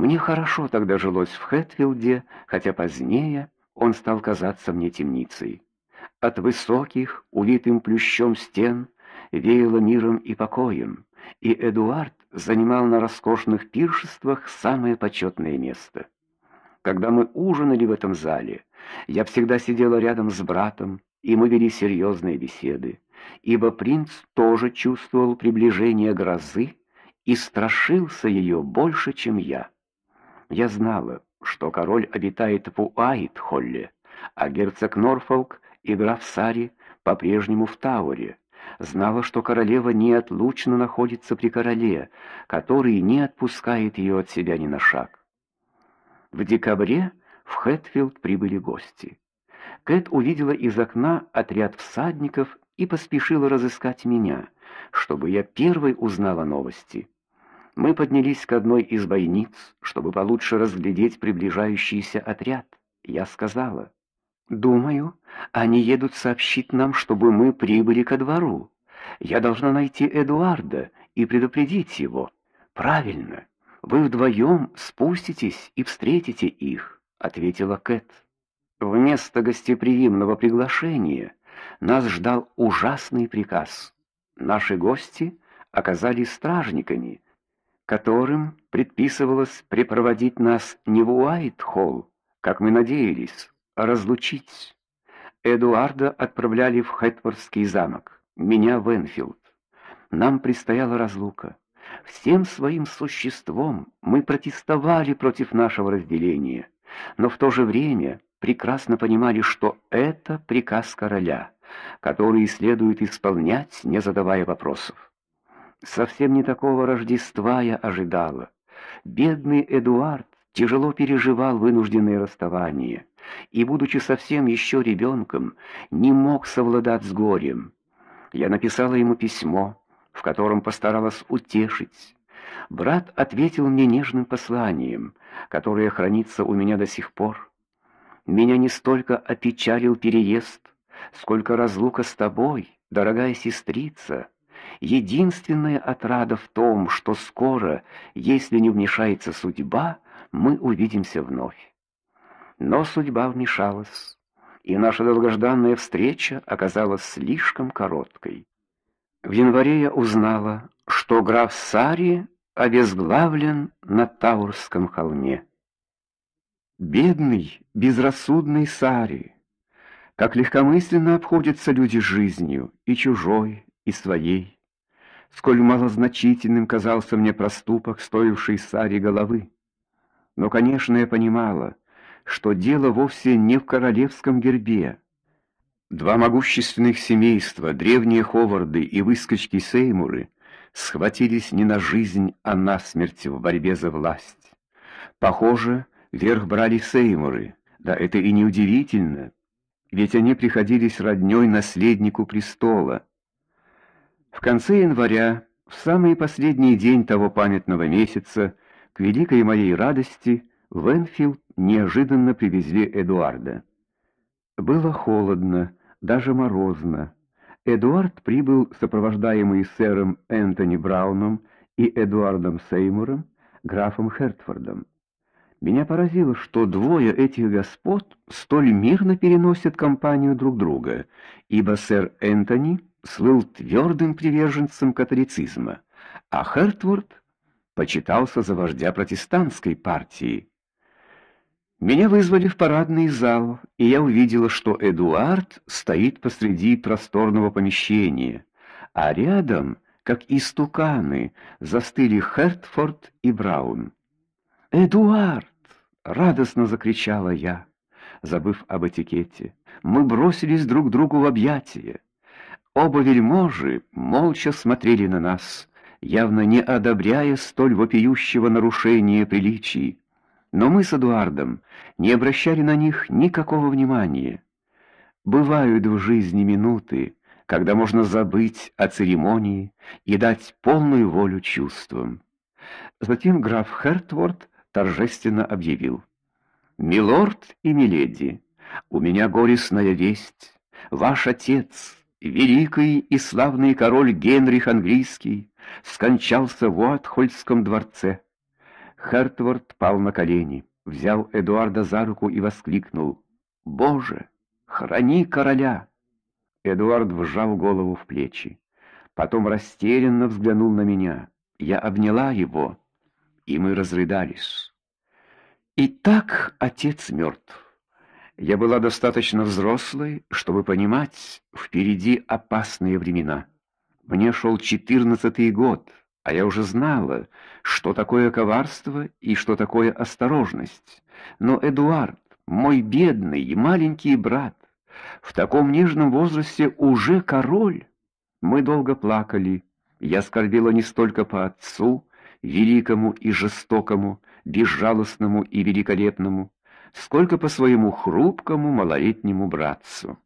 Мне хорошо тогда жилось в Хэтфилде, хотя позднее он стал казаться мне темницей. От высоких, увитым плющом стен веяло миром и покоем, и Эдуард занимал на роскошных пиршествах самое почетное место. Когда мы ужинали в этом зале, я всегда сидела рядом с братом, и мы вели серьезные беседы, ибо принц тоже чувствовал приближение грозы и страшился ее больше, чем я. Я знала, что король обитает в Уайт-Холле, а герцог Норфолк и граф Сари по-прежнему в Тауэре. Знала, что королева неотлучно находится при короле, который не отпускает ее от себя ни на шаг. В декабре в Хэтфилд прибыли гости. Кэт увидела из окна отряд всадников и поспешила разыскать меня, чтобы я первой узнала новости. Мы поднялись к одной из бойниц, чтобы получше разглядеть приближающийся отряд. Я сказала: "Думаю, они едут сообщить нам, чтобы мы прибыли ко двору. Я должна найти Эдуарда и предупредить его". "Правильно. Вы вдвоем спуститесь и встретите их", ответила Кэт. Вместо гостеприимного приглашения нас ждал ужасный приказ. Наши гости оказались стражниками, которым предписывалось припроводить нас не в Уайт-Холл, как мы надеялись, а разлучить. Эдуарда отправляли в Хэтфордский замок, меня в Энфилд. Нам предстояла разлука. Всем своим существом мы протестовали против нашего разделения, но в то же время прекрасно понимали, что это приказ короля, который следует исполнять, не задавая вопросов. Совсем не такого Рождества я ожидала. Бедный Эдуард тяжело переживал вынужденное расставание и, будучи совсем еще ребенком, не мог совладать с горем. Я написала ему письмо, в котором постаралась утешить. Брат ответил мне нежным посланием, которое хранится у меня до сих пор. Меня не столько опечалил переезд, сколько разлука с тобой, дорогая сестрица. Единственная отрада в том, что скоро, если не вмешается судьба, мы увидимся вновь. Но судьба вмешалась, и наша долгожданная встреча оказалась слишком короткой. В январе я узнала, что граф Сари обезглавлен на Таурском холме. Бедный, безрассудный Сари. Как легкомысленно обходятся люди жизнью, и чужой, и своей. Сколь малозначительным казался мне проступок, стоивший Сари головы. Но, конечно, я понимала, что дело вовсе не в королевском гербе. Два могущественных семейства, древние Ховарды и выскочки Сеймуры, схватились не на жизнь, а на смерть в борьбе за власть. Похоже, верх брали Сеймуры. Да это и не удивительно, ведь они приходились роднёй наследнику престола. В конце января, в самый последний день того памятного месяца, к великой моей радости, в Энфилд неожиданно привезли Эдуарда. Было холодно, даже морозно. Эдуард прибыл сопровождаемый сэром Энтони Брауном и Эдуардом Сеймуром, графом Хертфордом. Меня поразило, что двое этих господ столь мирно переносят компанию друг друга, ибо сэр Энтони слыл твердым приверженцем католицизма, а Хертфорд почитался за вождя протестантской партии. Меня вызвали в парадный зал, и я увидела, что Эдуард стоит посреди просторного помещения, а рядом, как истуканы, застыли Хертфорд и Браун. "Эдуард!" радостно закричала я, забыв об этикете. Мы бросились друг другу в объятия. Оба вельможи молча смотрели на нас, явно не одобряя столь вопиющего нарушения приличий. Но мы с Эдуардом не обращали на них никакого внимания. Бывают в жизни минуты, когда можно забыть о церемонии и дать полную волю чувствам. Затем граф Хертворд торжественно объявил: "Милорд и миледи, у меня горестная весть. Ваш отец, великий и славный король Генрих английский, скончался в Уатхольском дворце. Хертворд пал на колени, взял Эдуарда за руку и воскликнул: "Боже, храни короля!" Эдуард вжал голову в плечи, потом растерянно взглянул на меня. Я обняла его, и мы разрыдались. Итак, отец мертв. Я была достаточно взрослой, чтобы понимать, впереди опасные времена. Мне шел четырнадцатый год, а я уже знала, что такое коварство и что такое осторожность. Но Эдуард, мой бедный и маленький брат, в таком нежном возрасте уже король. Мы долго плакали. Я скорбела не столько по отцу, великому и жестокому, безжалостному и великолепному, сколько по своему хрупкому малолетнему братцу.